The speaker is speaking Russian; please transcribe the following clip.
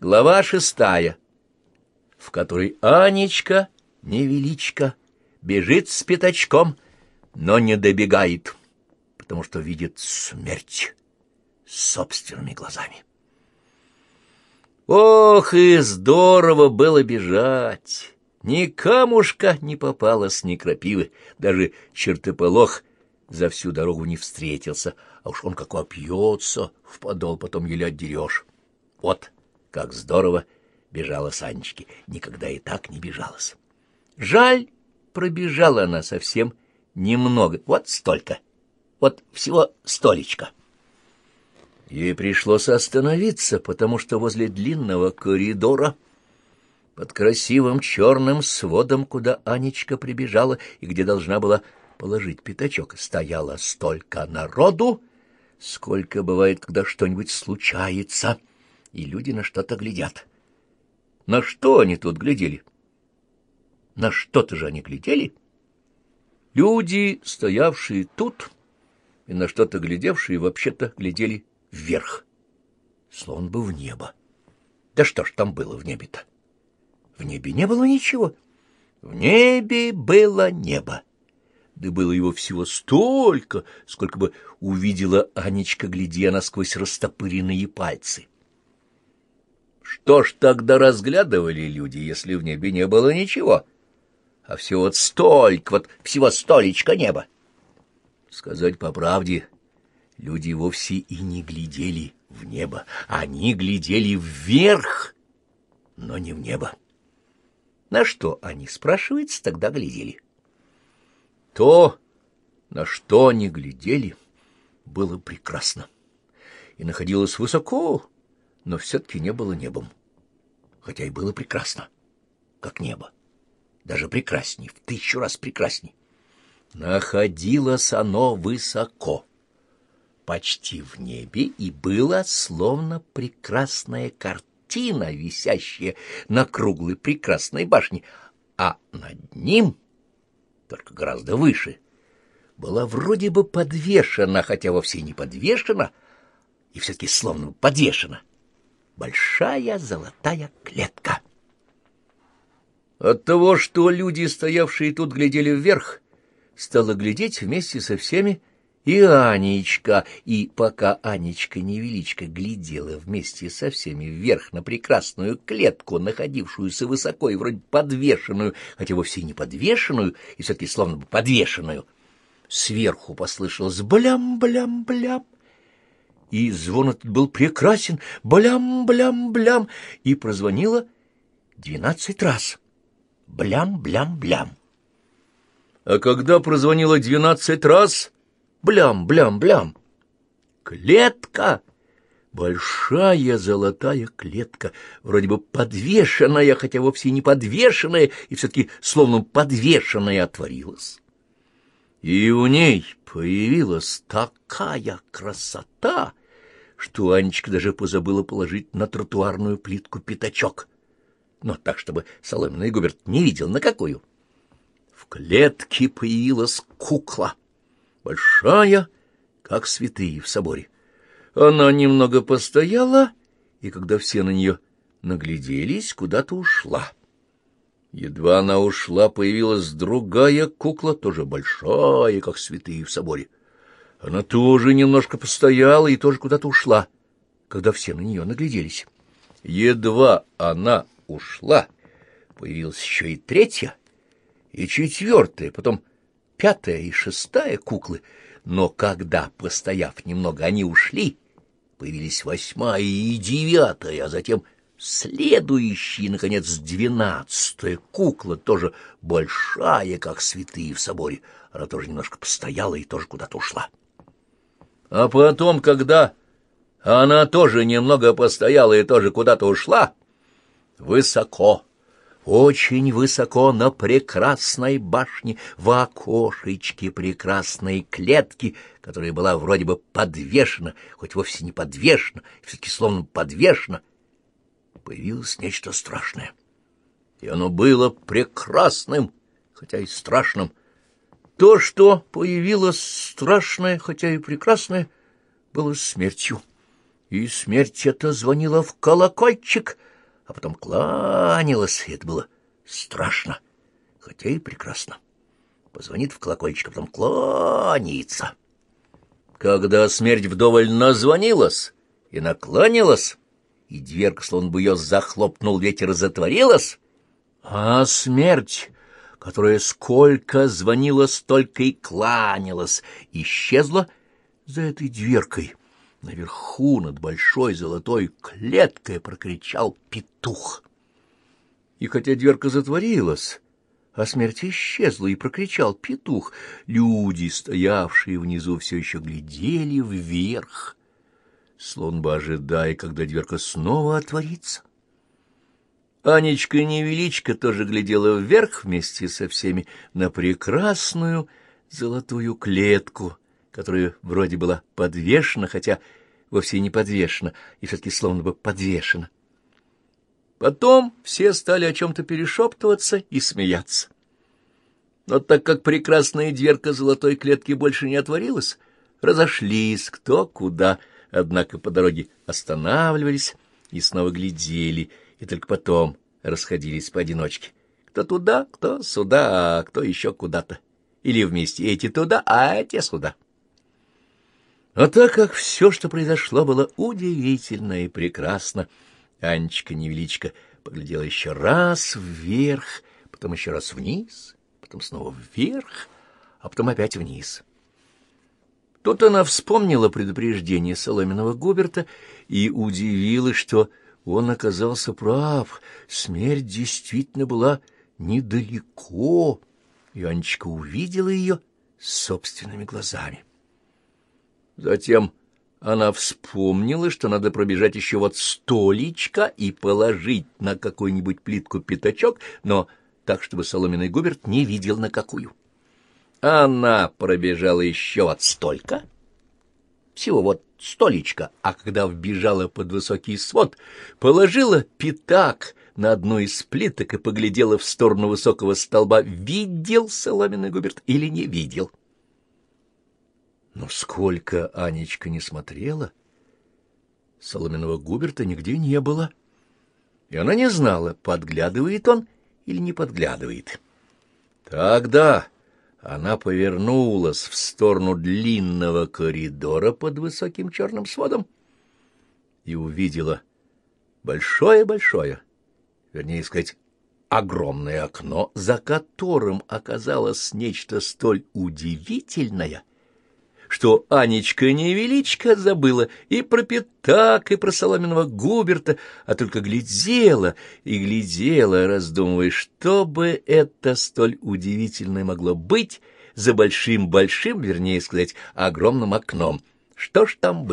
Глава шестая, в которой Анечка, невеличка, бежит с пятачком, но не добегает, потому что видит смерть собственными глазами. Ох, и здорово было бежать! Ни камушка не попалось, ни крапивы, даже чертополох за всю дорогу не встретился, а уж он как опьется в подол, потом еле отдерешь. Вот как здорово бежала Санечки, никогда и так не бежалась. Жаль, пробежала она совсем немного, вот столько, вот всего столечко. Ей пришлось остановиться, потому что возле длинного коридора под красивым черным сводом, куда Анечка прибежала и где должна была положить пятачок, стояло столько народу, сколько бывает, когда что-нибудь случается — и люди на что-то глядят. На что они тут глядели? На что-то же они глядели. Люди, стоявшие тут, и на что-то глядевшие, вообще-то глядели вверх, словно бы в небо. Да что ж там было в небе-то? В небе не было ничего. В небе было небо. Да было его всего столько, сколько бы увидела Анечка, глядя насквозь растопыренные пальцы. Что ж тогда разглядывали люди, если в небе не было ничего? А всего вот столько, вот всего столечко неба. Сказать по правде, люди вовсе и не глядели в небо, они глядели вверх, но не в небо. На что они, спрашивается, тогда глядели? То, на что они глядели, было прекрасно и находилось высоко, но все-таки не было небом, хотя и было прекрасно, как небо, даже прекрасней, в тысячу раз прекрасней. Находилось оно высоко, почти в небе, и было словно прекрасная картина, висящая на круглой прекрасной башне, а над ним, только гораздо выше, была вроде бы подвешена, хотя вовсе не подвешена, и все-таки словно подвешена — большая золотая клетка. От того, что люди, стоявшие тут, глядели вверх, стала глядеть вместе со всеми и Анечка, и пока Анечка невеличко глядела вместе со всеми вверх на прекрасную клетку, находившуюся высоко и вроде подвешенную, хотя вовсе не подвешенную, и все-таки словно бы подвешенную, сверху послышалось блям-блям-блям, и звон этот был прекрасен, блям-блям-блям, и прозвонило двенадцать раз. Блям-блям-блям. А когда прозвонило двенадцать раз, блям-блям-блям, клетка, большая золотая клетка, вроде бы подвешенная, хотя вовсе не подвешенная, и все-таки словно подвешенная отворилась. И у ней появилась такая красота, что Анечка даже позабыла положить на тротуарную плитку пятачок, но так, чтобы соломенный Губерт не видел, на какую. В клетке появилась кукла, большая, как святые в соборе. Она немного постояла, и когда все на нее нагляделись, куда-то ушла. Едва она ушла, появилась другая кукла, тоже большая, как святые в соборе. Она тоже немножко постояла и тоже куда-то ушла, когда все на нее нагляделись. Едва она ушла, появилась еще и третья, и четвертая, потом пятая и шестая куклы. Но когда, постояв немного, они ушли, появились восьмая и девятая, а затем следующая, наконец, двенадцатая кукла, тоже большая, как святые в соборе. Она тоже немножко постояла и тоже куда-то ушла. А потом, когда она тоже немного постояла и тоже куда-то ушла, высоко, очень высоко на прекрасной башне, в окошечке прекрасной клетки, которая была вроде бы подвешена, хоть вовсе не подвешена, все-таки словно подвешена, появилось нечто страшное. И оно было прекрасным, хотя и страшным, то, что появилось страшное, хотя и прекрасное, было смертью. и смерть это звонила в колокольчик, а потом кланялась, и это было страшно, хотя и прекрасно. Позвонит в колокольчик, а потом кланяется. Когда смерть вдоволь назвонилась и накланялась, и дверка, словно бы ее захлопнул ветер, затворилась, а смерть, которая сколько звонила, столько и кланялась, исчезла за этой дверкой. Наверху над большой золотой клеткой прокричал петух. И хотя дверка затворилась, а смерть исчезла, и прокричал петух, люди, стоявшие внизу, все еще глядели вверх, словно бы ожидая, когда дверка снова отворится. Анечка-невеличка тоже глядела вверх вместе со всеми на прекрасную золотую клетку, которая вроде была подвешена, хотя вовсе не подвешена, и все-таки словно бы подвешена. Потом все стали о чем-то перешептываться и смеяться. Но так как прекрасная дверка золотой клетки больше не отворилась, разошлись кто куда, однако по дороге останавливались и снова глядели, и только потом расходились поодиночке. Кто туда, кто сюда, а кто еще куда-то. Или вместе эти туда, а эти сюда. А так как все, что произошло, было удивительно и прекрасно, Анечка-невеличка поглядела еще раз вверх, потом еще раз вниз, потом снова вверх, а потом опять вниз. Тут она вспомнила предупреждение Соломенного Губерта и удивилась, что он оказался прав. Смерть действительно была недалеко, и Анечка увидела ее собственными глазами. Затем она вспомнила, что надо пробежать еще вот столечко и положить на какую-нибудь плитку пятачок, но так, чтобы соломенный Губерт не видел на какую. Она пробежала еще вот столько, всего вот столечко, а когда вбежала под высокий свод, положила пятак на одну из плиток и поглядела в сторону высокого столба, видел соломенный Губерт или не видел. Но сколько Анечка не смотрела, соломенного Губерта нигде не было, и она не знала, подглядывает он или не подглядывает. Тогда она повернулась в сторону длинного коридора под высоким черным сводом и увидела большое-большое, вернее сказать, огромное окно, за которым оказалось нечто столь удивительное — что Анечка-невеличка забыла и про пятак, и про соломенного губерта, а только глядела и глядела, раздумывая, что бы это столь удивительное могло быть за большим-большим, вернее сказать, огромным окном. Что ж там было?